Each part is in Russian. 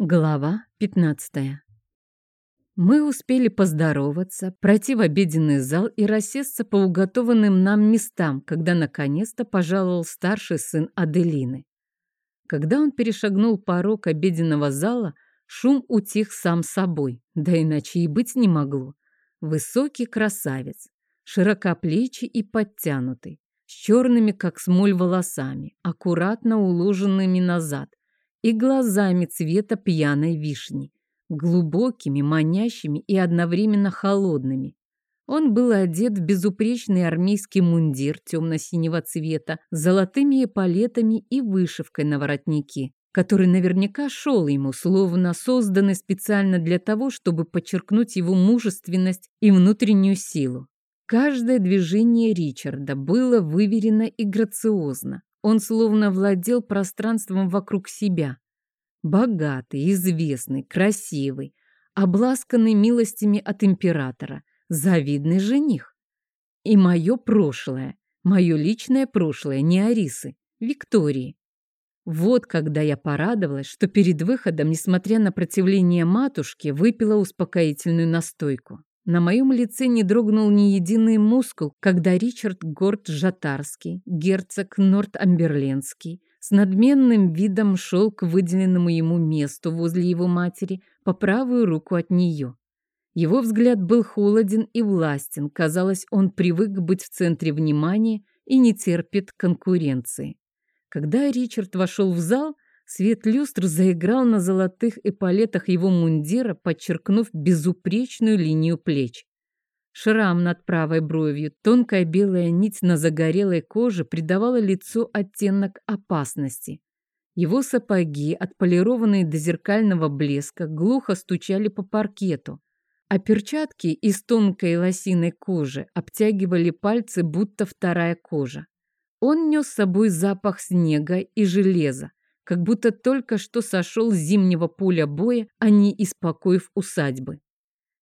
Глава 15 Мы успели поздороваться, пройти в обеденный зал и рассесться по уготованным нам местам, когда наконец-то пожаловал старший сын Аделины. Когда он перешагнул порог обеденного зала, шум утих сам собой, да иначе и быть не могло. Высокий красавец, широкоплечий и подтянутый, с черными, как смоль, волосами, аккуратно уложенными назад, и глазами цвета пьяной вишни, глубокими, манящими и одновременно холодными. Он был одет в безупречный армейский мундир темно-синего цвета с золотыми эполетами и вышивкой на воротнике, который наверняка шел ему, словно созданный специально для того, чтобы подчеркнуть его мужественность и внутреннюю силу. Каждое движение Ричарда было выверено и грациозно. Он словно владел пространством вокруг себя. Богатый, известный, красивый, обласканный милостями от императора, завидный жених. И мое прошлое, мое личное прошлое, не Арисы, Виктории. Вот когда я порадовалась, что перед выходом, несмотря на противление матушки, выпила успокоительную настойку. На моем лице не дрогнул ни единый мускул, когда Ричард Горд Жатарский, герцог Нортамберленский, с надменным видом шел к выделенному ему месту возле его матери по правую руку от нее. Его взгляд был холоден и властен, казалось, он привык быть в центре внимания и не терпит конкуренции. Когда Ричард вошел в зал, Свет люстр заиграл на золотых эполетах его мундира, подчеркнув безупречную линию плеч. Шрам над правой бровью, тонкая белая нить на загорелой коже придавала лицу оттенок опасности. Его сапоги, отполированные до зеркального блеска, глухо стучали по паркету, а перчатки из тонкой лосиной кожи обтягивали пальцы, будто вторая кожа. Он нес с собой запах снега и железа, как будто только что сошел с зимнего поля боя, а не из покоев усадьбы.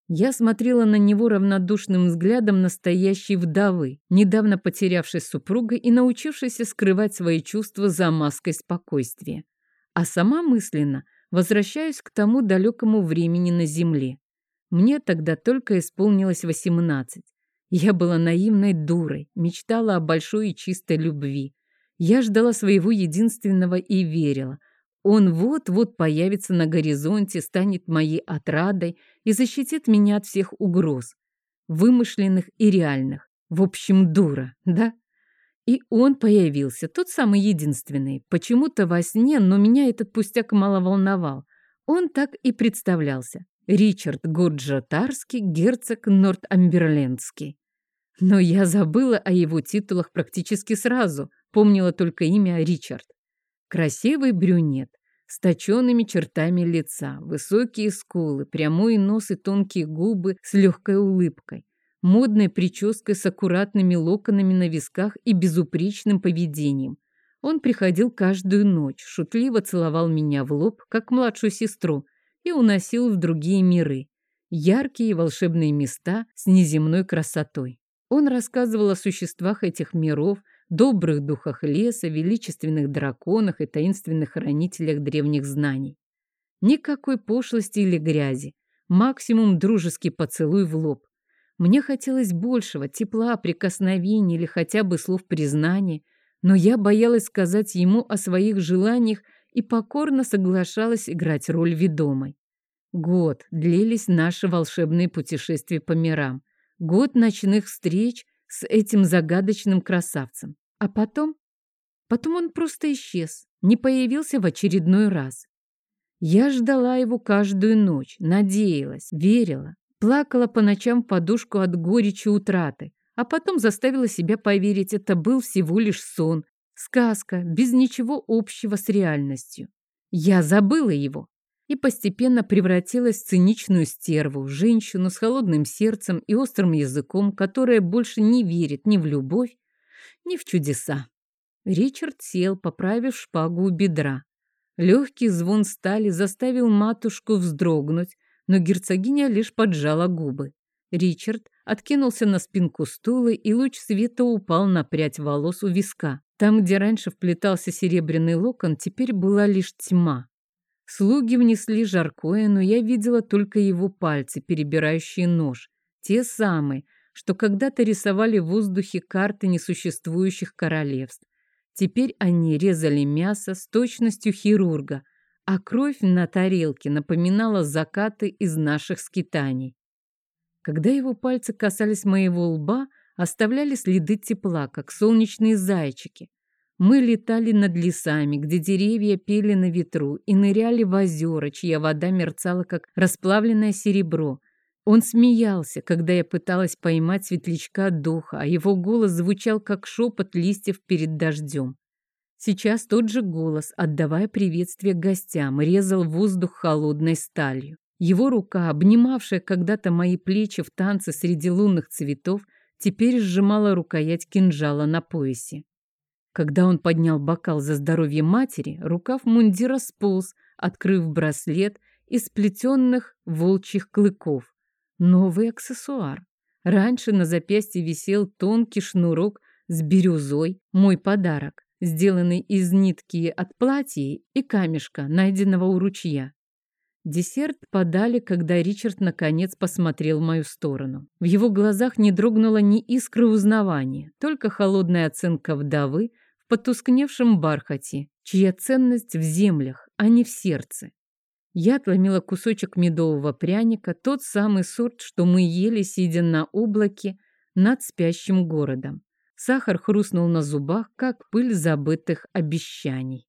Я смотрела на него равнодушным взглядом настоящей вдовы, недавно потерявшей супруга и научившейся скрывать свои чувства за маской спокойствия. А сама мысленно возвращаюсь к тому далекому времени на земле. Мне тогда только исполнилось восемнадцать. Я была наивной дурой, мечтала о большой и чистой любви, я ждала своего единственного и верила. Он вот-вот появится на горизонте, станет моей отрадой и защитит меня от всех угроз, вымышленных и реальных. В общем, дура, да? И он появился, тот самый единственный. Почему-то во сне, но меня этот пустяк мало волновал. Он так и представлялся. Ричард Гурджатарский, герцог Нортамберлендский. Но я забыла о его титулах практически сразу помнила только имя Ричард. Красивый брюнет, с точенными чертами лица, высокие скулы, прямой нос и тонкие губы с легкой улыбкой, модной прической с аккуратными локонами на висках и безупречным поведением. Он приходил каждую ночь, шутливо целовал меня в лоб, как младшую сестру, и уносил в другие миры, яркие волшебные места с неземной красотой. Он рассказывал о существах этих миров, добрых духах леса, величественных драконах и таинственных хранителях древних знаний. Никакой пошлости или грязи, максимум дружеский поцелуй в лоб. Мне хотелось большего, тепла, прикосновений или хотя бы слов признания, но я боялась сказать ему о своих желаниях и покорно соглашалась играть роль ведомой. Год длились наши волшебные путешествия по мирам. Год ночных встреч с этим загадочным красавцем. А потом? Потом он просто исчез, не появился в очередной раз. Я ждала его каждую ночь, надеялась, верила, плакала по ночам в подушку от горечи утраты, а потом заставила себя поверить, это был всего лишь сон, сказка, без ничего общего с реальностью. Я забыла его, и постепенно превратилась в циничную стерву, женщину с холодным сердцем и острым языком, которая больше не верит ни в любовь, ни в чудеса. Ричард сел, поправив шпагу у бедра. Легкий звон стали заставил матушку вздрогнуть, но герцогиня лишь поджала губы. Ричард откинулся на спинку стула, и луч света упал на прядь волос у виска. Там, где раньше вплетался серебряный локон, теперь была лишь тьма. Слуги внесли жаркое, но я видела только его пальцы, перебирающие нож. Те самые, что когда-то рисовали в воздухе карты несуществующих королевств. Теперь они резали мясо с точностью хирурга, а кровь на тарелке напоминала закаты из наших скитаний. Когда его пальцы касались моего лба, оставляли следы тепла, как солнечные зайчики. Мы летали над лесами, где деревья пели на ветру, и ныряли в озера, чья вода мерцала, как расплавленное серебро. Он смеялся, когда я пыталась поймать светлячка духа, а его голос звучал, как шепот листьев перед дождем. Сейчас тот же голос, отдавая приветствие гостям, резал воздух холодной сталью. Его рука, обнимавшая когда-то мои плечи в танце среди лунных цветов, теперь сжимала рукоять кинжала на поясе. Когда он поднял бокал за здоровье матери, рукав мундира сполз, открыв браслет из сплетенных волчьих клыков. Новый аксессуар. Раньше на запястье висел тонкий шнурок с бирюзой, мой подарок, сделанный из нитки от платья и камешка, найденного у ручья. Десерт подали, когда Ричард наконец посмотрел в мою сторону. В его глазах не дрогнуло ни искры узнавания, только холодная оценка вдовы – потускневшем бархате, чья ценность в землях, а не в сердце. Я отломила кусочек медового пряника, тот самый сорт, что мы ели, сидя на облаке над спящим городом. Сахар хрустнул на зубах, как пыль забытых обещаний.